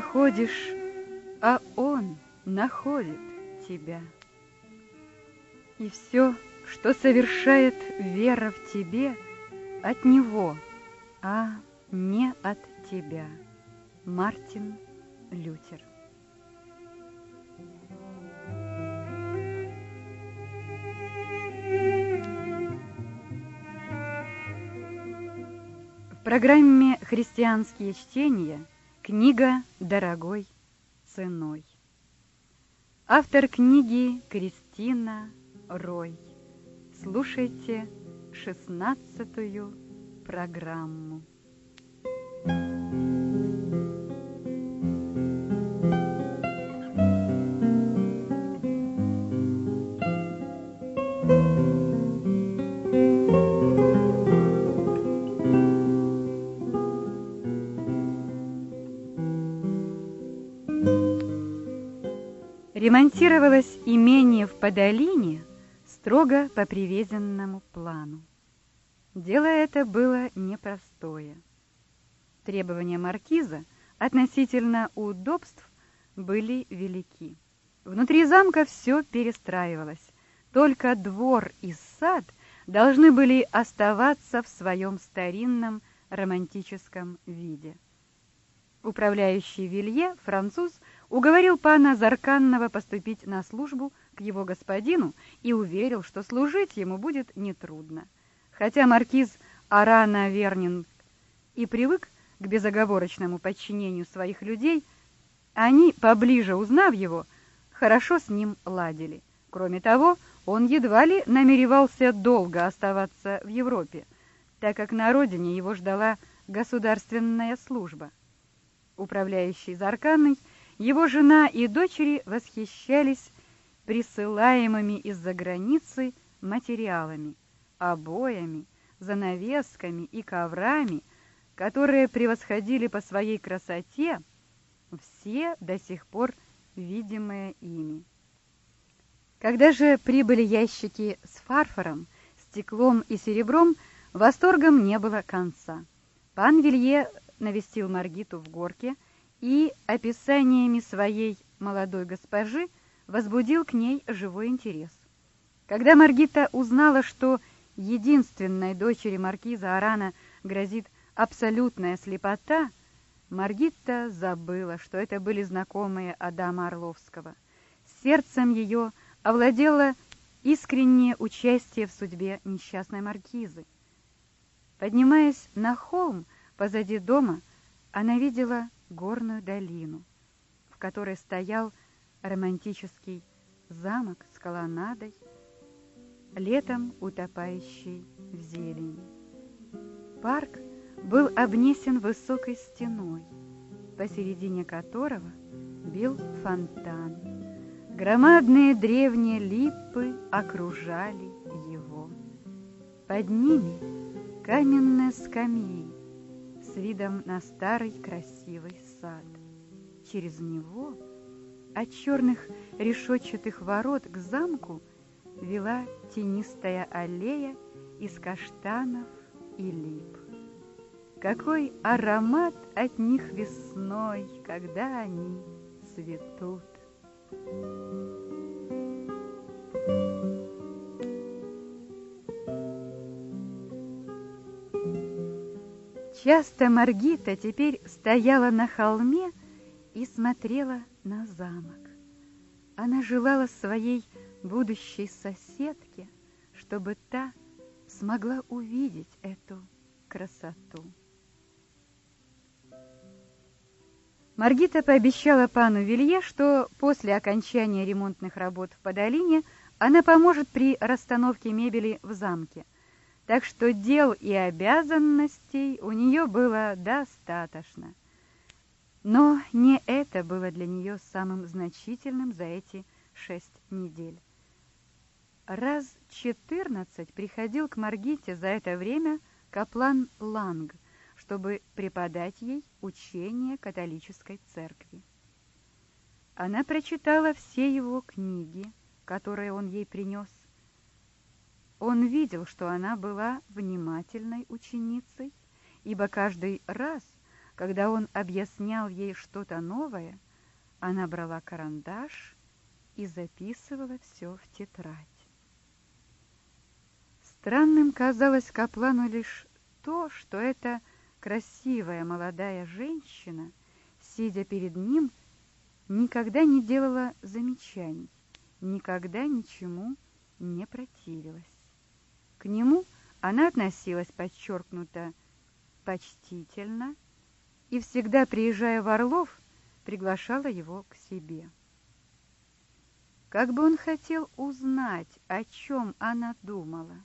находишь, а он находит тебя. И все, что совершает вера в тебе, от него, а не от тебя. Мартин Лютер В программе «Христианские чтения» книга «Дорогой ценой». Автор книги Кристина Рой. Слушайте шестнадцатую программу. Ремонтировалось имение в Подолине строго по привезенному плану. Дело это было непростое. Требования маркиза относительно удобств были велики. Внутри замка все перестраивалось. Только двор и сад должны были оставаться в своем старинном романтическом виде. Управляющий Вилье, француз, уговорил пана Зарканного поступить на службу к его господину и уверил, что служить ему будет нетрудно. Хотя маркиз Арана Вернин и привык к безоговорочному подчинению своих людей, они, поближе узнав его, хорошо с ним ладили. Кроме того, он едва ли намеревался долго оставаться в Европе, так как на родине его ждала государственная служба. Управляющий Зарканный его жена и дочери восхищались присылаемыми из-за границы материалами, обоями, занавесками и коврами, которые превосходили по своей красоте все до сих пор видимые ими. Когда же прибыли ящики с фарфором, стеклом и серебром, восторгом не было конца. Пан Вилье навестил Маргиту в горке – и описаниями своей молодой госпожи возбудил к ней живой интерес. Когда Маргита узнала, что единственной дочери маркиза Арана грозит абсолютная слепота, Маргита забыла, что это были знакомые Адама Орловского. Сердцем ее овладело искреннее участие в судьбе несчастной маркизы. Поднимаясь на холм позади дома, она видела горную долину, в которой стоял романтический замок с колоннадой, летом утопающий в зелени. Парк был обнесен высокой стеной, посередине которого бил фонтан. Громадные древние липы окружали его. Под ними каменные скамьи, с видом на старый красивый сад. Через него от черных решетчатых ворот к замку вела тенистая аллея из каштанов и лип. Какой аромат от них весной, когда они цветут! Часто Маргита теперь стояла на холме и смотрела на замок. Она желала своей будущей соседке, чтобы та смогла увидеть эту красоту. Маргита пообещала пану Вилье, что после окончания ремонтных работ в Подолине она поможет при расстановке мебели в замке – так что дел и обязанностей у нее было достаточно. Но не это было для нее самым значительным за эти шесть недель. Раз четырнадцать приходил к Маргите за это время каплан Ланг, чтобы преподать ей учение католической церкви. Она прочитала все его книги, которые он ей принес, Он видел, что она была внимательной ученицей, ибо каждый раз, когда он объяснял ей что-то новое, она брала карандаш и записывала все в тетрадь. Странным казалось Каплану лишь то, что эта красивая молодая женщина, сидя перед ним, никогда не делала замечаний, никогда ничему не противилась. К нему она относилась подчеркнуто почтительно и всегда, приезжая в Орлов, приглашала его к себе. Как бы он хотел узнать, о чем она думала.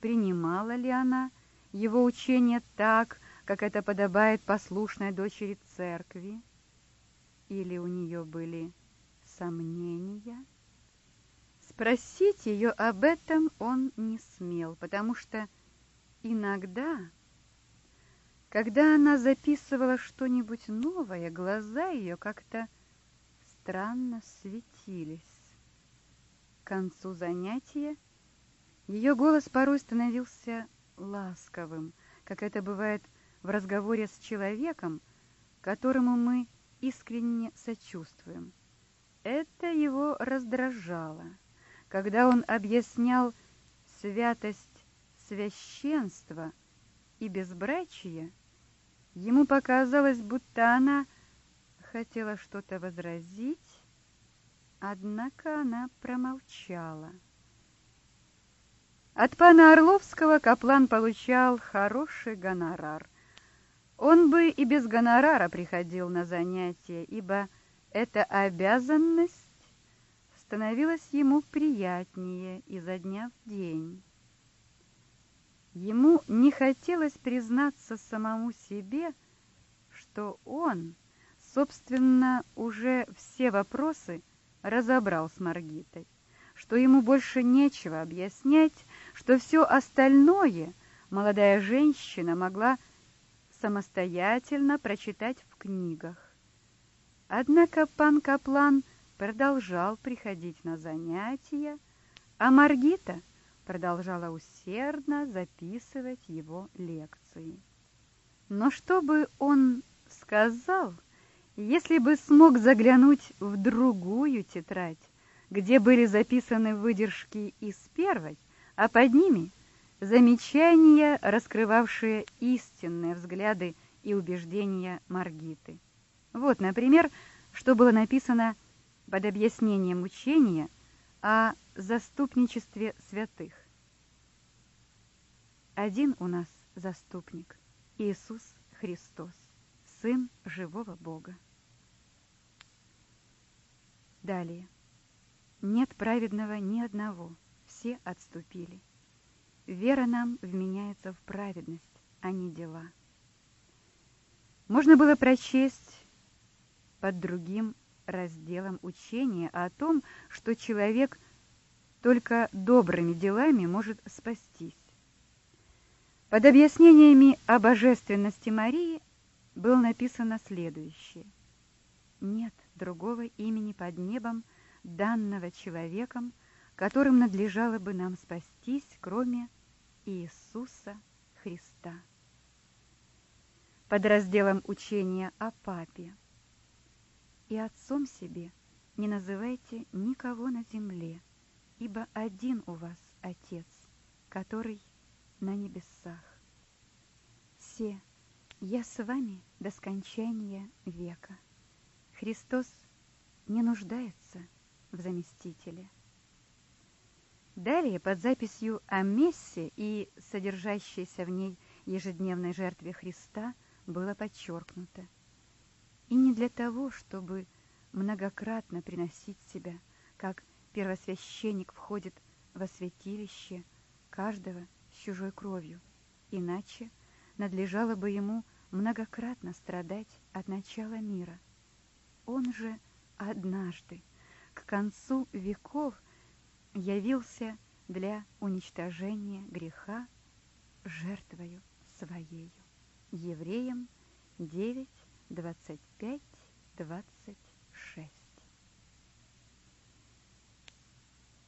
Принимала ли она его учение так, как это подобает послушной дочери церкви? Или у нее были сомнения? Спросить ее об этом он не смел, потому что иногда, когда она записывала что-нибудь новое, глаза ее как-то странно светились. К концу занятия ее голос порой становился ласковым, как это бывает в разговоре с человеком, которому мы искренне сочувствуем. Это его раздражало. Когда он объяснял святость священства и безбрачия, ему показалось, будто она хотела что-то возразить, однако она промолчала. От пана Орловского Каплан получал хороший гонорар. Он бы и без гонорара приходил на занятия, ибо эта обязанность становилась ему приятнее изо дня в день. Ему не хотелось признаться самому себе, что он, собственно, уже все вопросы разобрал с Маргитой, что ему больше нечего объяснять, что все остальное молодая женщина могла самостоятельно прочитать в книгах. Однако пан Каплан продолжал приходить на занятия, а Маргита продолжала усердно записывать его лекции. Но что бы он сказал, если бы смог заглянуть в другую тетрадь, где были записаны выдержки из первой, а под ними замечания, раскрывавшие истинные взгляды и убеждения Маргиты. Вот, например, что было написано под объяснением учения о заступничестве святых. Один у нас заступник – Иисус Христос, Сын живого Бога. Далее. Нет праведного ни одного, все отступили. Вера нам вменяется в праведность, а не дела. Можно было прочесть под другим разделом учения о том, что человек только добрыми делами может спастись. Под объяснениями о божественности Марии было написано следующее. Нет другого имени под небом, данного человеком, которым надлежало бы нам спастись, кроме Иисуса Христа. Под разделом учения о Папе. И отцом себе не называйте никого на земле, ибо один у вас Отец, который на небесах. Все, я с вами до скончания века. Христос не нуждается в заместителе. Далее под записью о мессе и содержащейся в ней ежедневной жертве Христа было подчеркнуто. И не для того, чтобы многократно приносить себя, как первосвященник входит во святилище каждого с чужой кровью, иначе надлежало бы ему многократно страдать от начала мира. Он же однажды, к концу веков, явился для уничтожения греха жертвою своею. Евреям 9, 25, 26.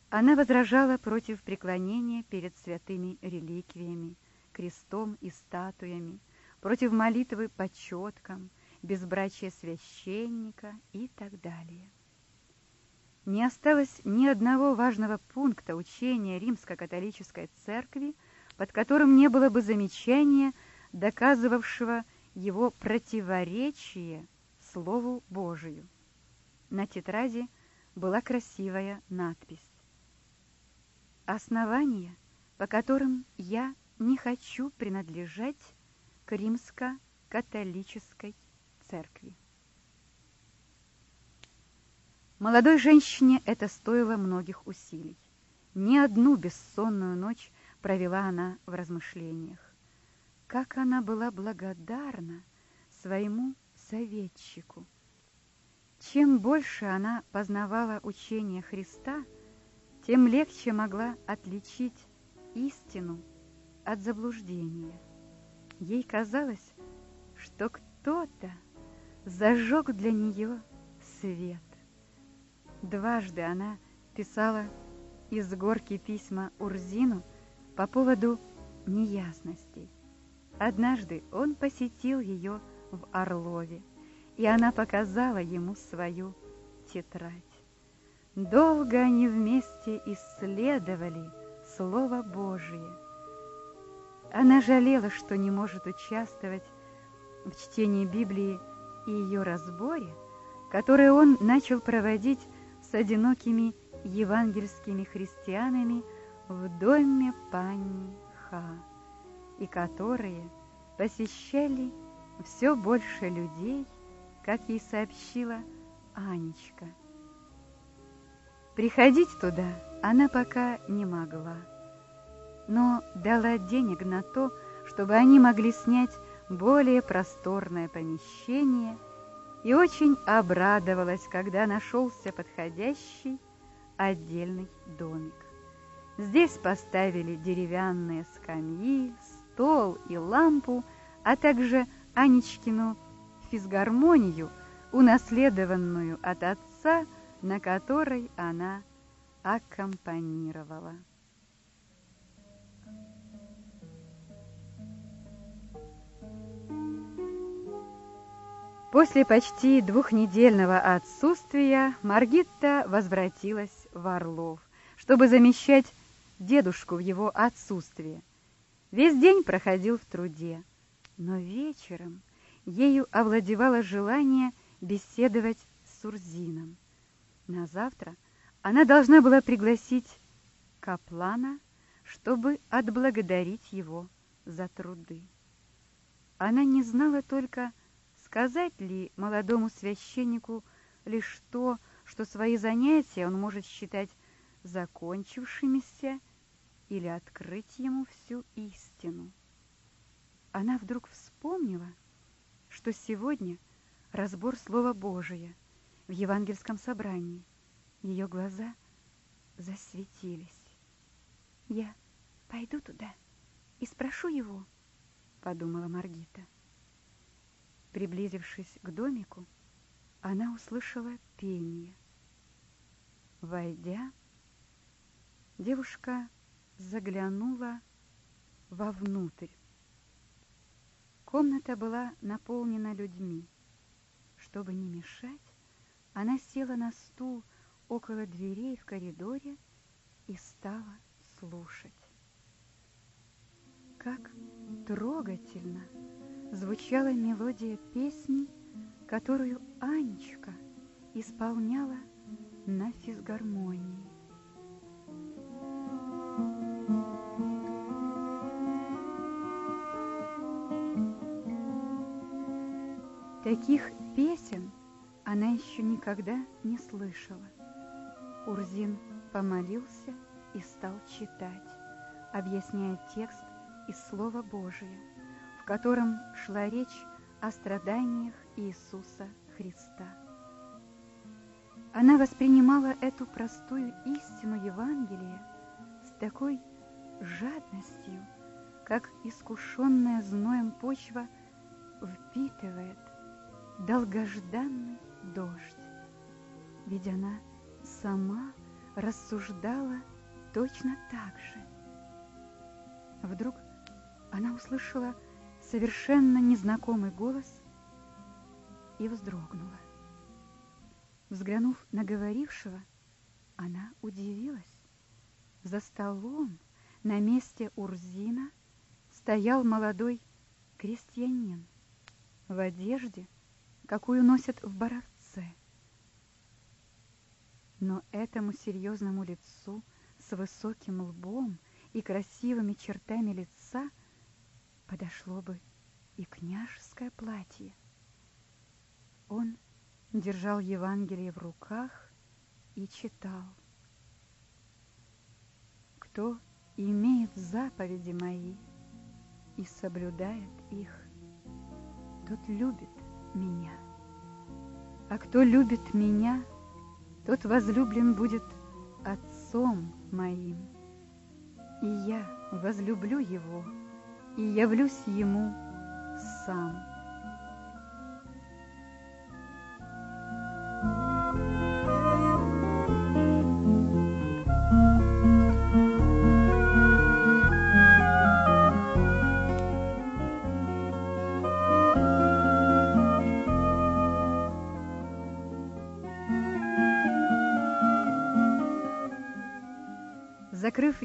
Она возражала против преклонения перед святыми реликвиями, крестом и статуями, против молитвы по четкам, безбрачия священника и так далее. Не осталось ни одного важного пункта учения римско-католической церкви, под которым не было бы замечания, доказывавшего его противоречие Слову Божию. На тетради была красивая надпись. Основания, по которым я не хочу принадлежать к римско-католической церкви. Молодой женщине это стоило многих усилий. Ни одну бессонную ночь провела она в размышлениях. Как она была благодарна своему советчику. Чем больше она познавала учение Христа, тем легче могла отличить истину от заблуждения. Ей казалось, что кто-то зажег для нее свет. Дважды она писала из горки письма Урзину по поводу неясностей. Однажды он посетил ее в Орлове, и она показала ему свою тетрадь. Долго они вместе исследовали Слово Божие. Она жалела, что не может участвовать в чтении Библии и ее разборе, которое он начал проводить с одинокими евангельскими христианами в доме пани Ха, и которые посещали все больше людей, как ей сообщила Анечка. Приходить туда она пока не могла, но дала денег на то, чтобы они могли снять более просторное помещение и очень обрадовалась, когда нашелся подходящий отдельный домик. Здесь поставили деревянные скамьи, стол и лампу, а также Анечкину физгармонию, унаследованную от отца, на которой она аккомпанировала. После почти двухнедельного отсутствия Маргитта возвратилась в Орлов, чтобы замещать дедушку в его отсутствие. Весь день проходил в труде, но вечером ею овладевало желание беседовать с Урзином. На завтра она должна была пригласить Каплана, чтобы отблагодарить его за труды. Она не знала только, сказать ли молодому священнику лишь то, что свои занятия он может считать закончившимися, или открыть ему всю истину. Она вдруг вспомнила, что сегодня разбор Слова Божия в евангельском собрании. Ее глаза засветились. «Я пойду туда и спрошу его», — подумала Маргита. Приблизившись к домику, она услышала пение. Войдя, девушка заглянула вовнутрь. Комната была наполнена людьми. Чтобы не мешать, она села на стул около дверей в коридоре и стала слушать. Как трогательно! звучала мелодия песни, которую Анечка исполняла на физгармонии. Таких песен она еще никогда не слышала. Урзин помолился и стал читать, объясняя текст из Слова Божия в котором шла речь о страданиях Иисуса Христа. Она воспринимала эту простую истину Евангелия с такой жадностью, как искушенная зноем почва впитывает долгожданный дождь. Ведь она сама рассуждала точно так же. Вдруг она услышала совершенно незнакомый голос и вздрогнула. Взглянув на говорившего, она удивилась. За столом на месте Урзина стоял молодой крестьянин в одежде, какую носят в Боровце. Но этому серьезному лицу с высоким лбом и красивыми чертами лица подошло бы и княжеское платье. Он держал Евангелие в руках и читал. Кто имеет заповеди мои и соблюдает их, тот любит меня. А кто любит меня, тот возлюблен будет Отцом моим. И я возлюблю его и явлюсь ему сам.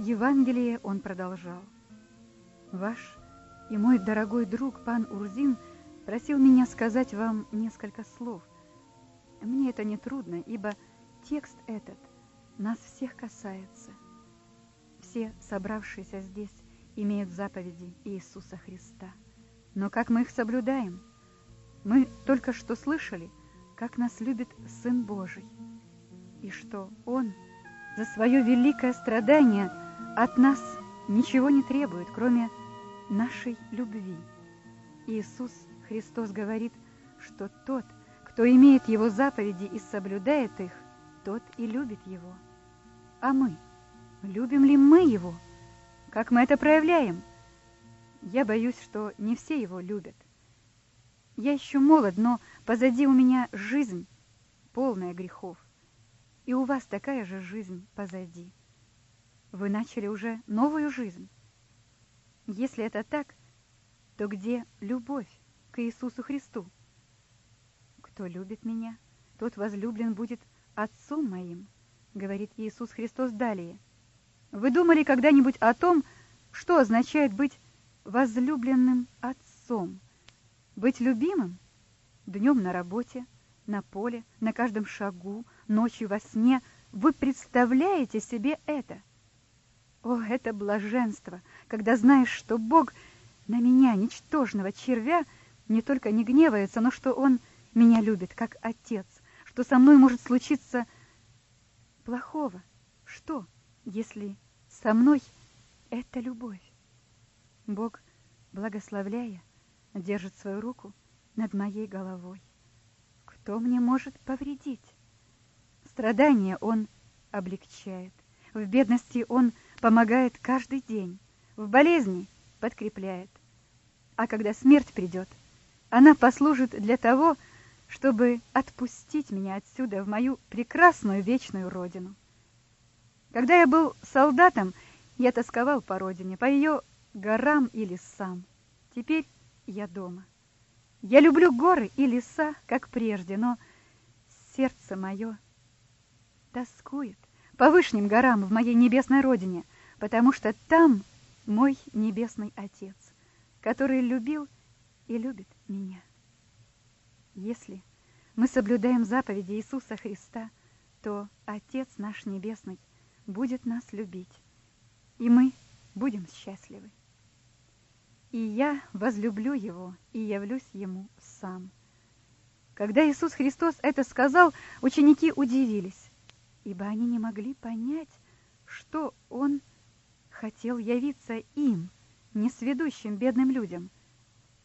Евангелие, он продолжал. «Ваш и мой дорогой друг пан Урзин просил меня сказать вам несколько слов. Мне это не трудно, ибо текст этот нас всех касается. Все собравшиеся здесь имеют заповеди Иисуса Христа. Но как мы их соблюдаем? Мы только что слышали, как нас любит Сын Божий, и что Он – за свое великое страдание от нас ничего не требует, кроме нашей любви. Иисус Христос говорит, что тот, кто имеет Его заповеди и соблюдает их, тот и любит Его. А мы, любим ли мы Его? Как мы это проявляем? Я боюсь, что не все Его любят. Я еще молод, но позади у меня жизнь, полная грехов и у вас такая же жизнь позади. Вы начали уже новую жизнь. Если это так, то где любовь к Иисусу Христу? Кто любит меня, тот возлюблен будет Отцом моим, говорит Иисус Христос далее. Вы думали когда-нибудь о том, что означает быть возлюбленным Отцом? Быть любимым? Днем на работе, на поле, на каждом шагу, ночью во сне, вы представляете себе это? О, это блаженство, когда знаешь, что Бог на меня, ничтожного червя, не только не гневается, но что Он меня любит, как Отец, что со мной может случиться плохого. Что, если со мной это любовь? Бог, благословляя, держит свою руку над моей головой. Кто мне может повредить? Страдания он облегчает. В бедности он помогает каждый день. В болезни подкрепляет. А когда смерть придет, она послужит для того, чтобы отпустить меня отсюда в мою прекрасную вечную родину. Когда я был солдатом, я тосковал по родине, по ее горам и лесам. Теперь я дома. Я люблю горы и леса, как прежде, но сердце мое тоскует по вышним горам в моей небесной родине, потому что там мой небесный Отец, который любил и любит меня. Если мы соблюдаем заповеди Иисуса Христа, то Отец наш Небесный будет нас любить, и мы будем счастливы. И я возлюблю Его и явлюсь Ему сам. Когда Иисус Христос это сказал, ученики удивились ибо они не могли понять, что он хотел явиться им, не сведущим бедным людям,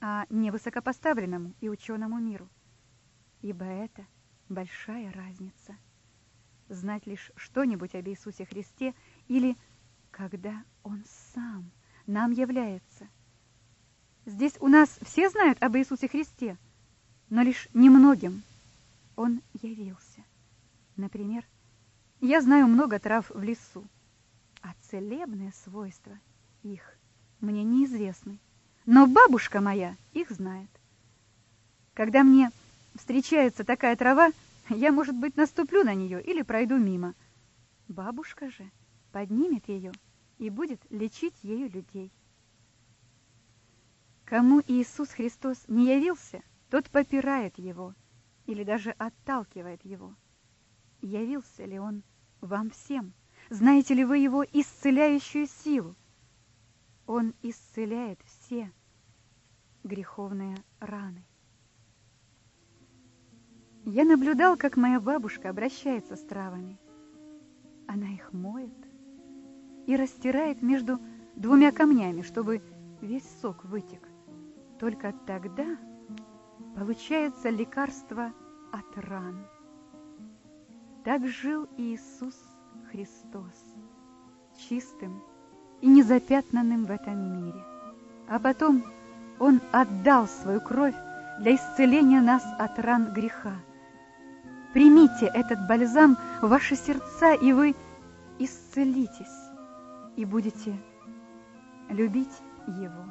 а не высокопоставленному и ученому миру. Ибо это большая разница. Знать лишь что-нибудь об Иисусе Христе или когда Он сам нам является. Здесь у нас все знают об Иисусе Христе, но лишь немногим Он явился. Например, Я знаю много трав в лесу, а целебные свойства их мне неизвестны. Но бабушка моя их знает. Когда мне встречается такая трава, я, может быть, наступлю на нее или пройду мимо. Бабушка же поднимет ее и будет лечить ею людей. Кому Иисус Христос не явился, тот попирает его или даже отталкивает его. Явился ли он вам всем? Знаете ли вы его исцеляющую силу? Он исцеляет все греховные раны. Я наблюдал, как моя бабушка обращается с травами. Она их моет и растирает между двумя камнями, чтобы весь сок вытек. Только тогда получается лекарство от ран. Так жил Иисус Христос, чистым и незапятнанным в этом мире. А потом Он отдал свою кровь для исцеления нас от ран греха. Примите этот бальзам в ваши сердца, и вы исцелитесь, и будете любить Его.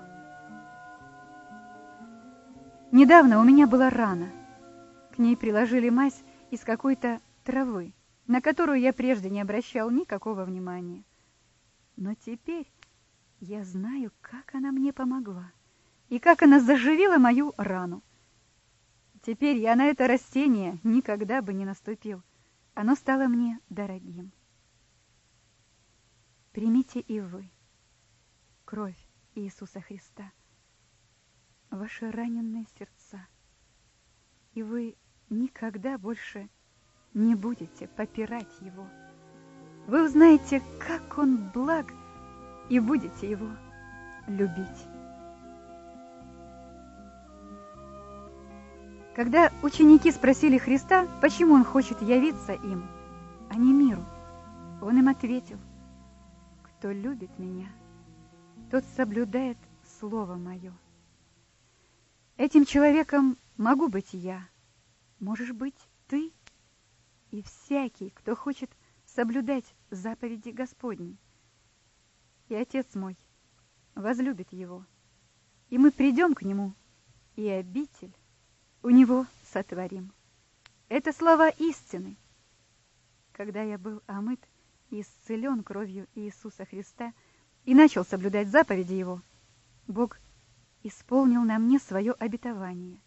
Недавно у меня была рана. К ней приложили мазь из какой-то травы, на которую я прежде не обращал никакого внимания. Но теперь я знаю, как она мне помогла и как она заживила мою рану. Теперь я на это растение никогда бы не наступил. Оно стало мне дорогим. Примите и вы кровь Иисуса Христа, ваши раненые сердца, и вы никогда больше не будете попирать Его. Вы узнаете, как Он благ, и будете Его любить. Когда ученики спросили Христа, почему Он хочет явиться им, а не миру, Он им ответил, «Кто любит Меня, тот соблюдает Слово Мое». Этим человеком могу быть я, можешь быть ты, и всякий, кто хочет соблюдать заповеди Господни. И Отец мой возлюбит его, и мы придем к нему, и обитель у него сотворим. Это слова истины. Когда я был омыт и исцелен кровью Иисуса Христа и начал соблюдать заповеди Его, Бог исполнил на мне свое обетование.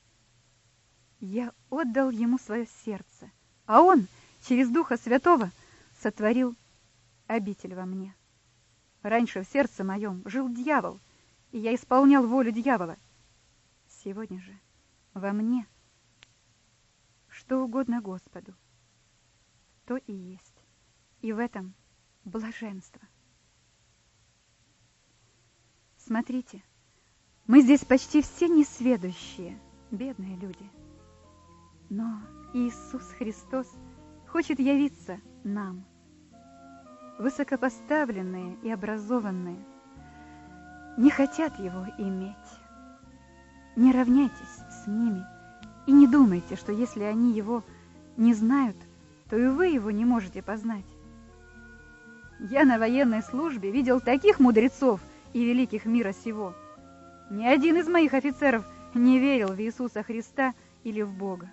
Я отдал Ему свое сердце, а Он через Духа Святого сотворил обитель во мне. Раньше в сердце моем жил дьявол, и я исполнял волю дьявола. Сегодня же во мне что угодно Господу, то и есть. И в этом блаженство. Смотрите, мы здесь почти все несведущие, бедные люди. Но Иисус Христос хочет явиться нам. Высокопоставленные и образованные не хотят Его иметь. Не равняйтесь с ними и не думайте, что если они Его не знают, то и вы Его не можете познать. Я на военной службе видел таких мудрецов и великих мира сего. Ни один из моих офицеров не верил в Иисуса Христа или в Бога.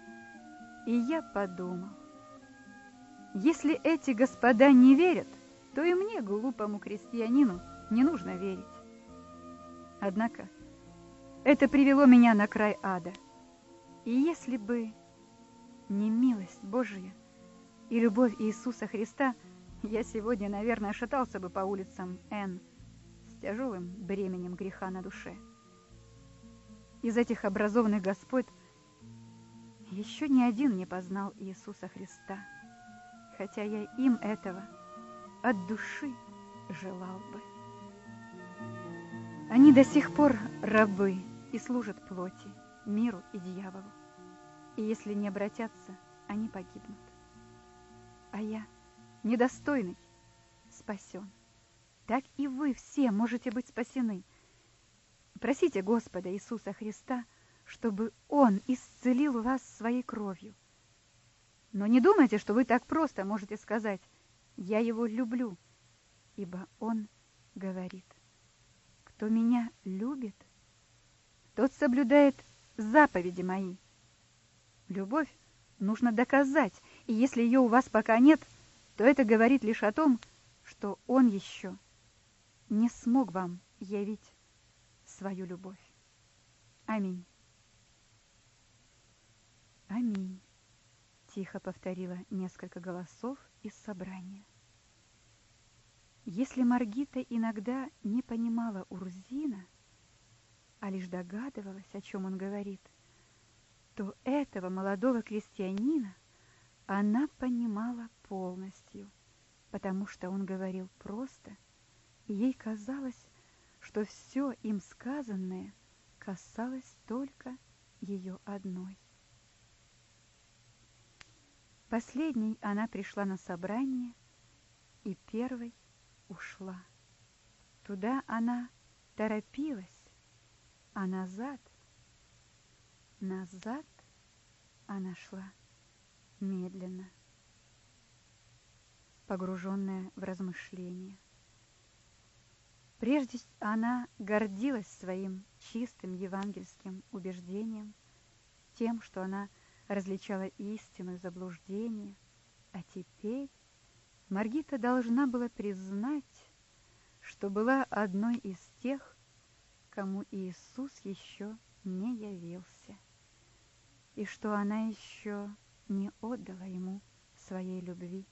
И я подумал, если эти господа не верят, то и мне, глупому крестьянину, не нужно верить. Однако это привело меня на край ада. И если бы не милость Божия и любовь Иисуса Христа, я сегодня, наверное, шатался бы по улицам Н с тяжелым бременем греха на душе. Из этих образованных Господь еще ни один не познал Иисуса Христа, хотя я им этого от души желал бы. Они до сих пор рабы, и служат плоти, миру и дьяволу. И если не обратятся, они погибнут. А я, недостойный, спасен. Так и вы все можете быть спасены. Просите Господа Иисуса Христа, чтобы Он исцелил вас своей кровью. Но не думайте, что вы так просто можете сказать я его люблю, ибо он говорит, кто меня любит, тот соблюдает заповеди мои. Любовь нужно доказать, и если ее у вас пока нет, то это говорит лишь о том, что он еще не смог вам явить свою любовь. Аминь. Аминь, тихо повторила несколько голосов из собрания. Если Маргита иногда не понимала Урзина, а лишь догадывалась, о чем он говорит, то этого молодого крестьянина она понимала полностью, потому что он говорил просто, и ей казалось, что все им сказанное касалось только ее одной. Последней она пришла на собрание и первой ушла. Туда она торопилась, а назад, назад она шла медленно, погруженная в размышления. Прежде она гордилась своим чистым евангельским убеждением, тем, что она различала истину и заблуждение, а теперь Маргита должна была признать, что была одной из тех, кому Иисус еще не явился, и что она еще не отдала ему своей любви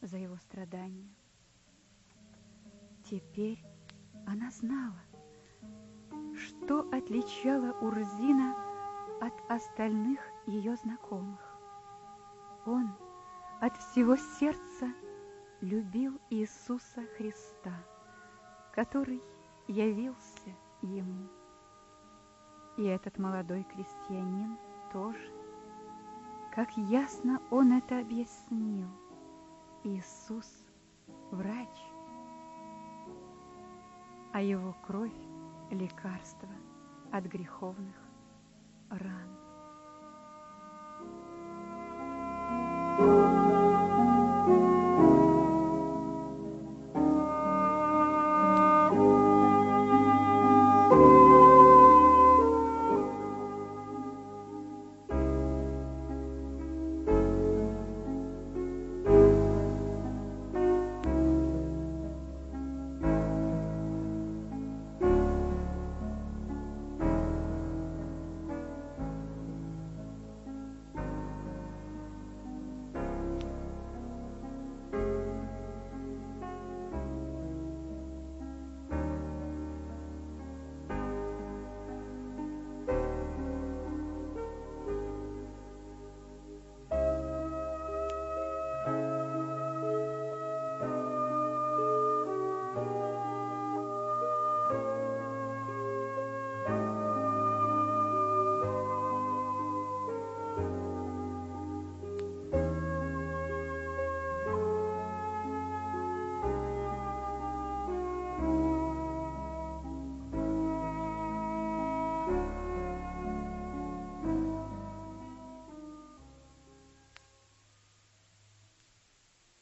за его страдания. Теперь она знала, что отличало Урзина от остальных ее знакомых. Он от всего сердца любил Иисуса Христа, который явился ему. И этот молодой крестьянин тоже. Как ясно он это объяснил. Иисус – врач, а его кровь – лекарство от греховных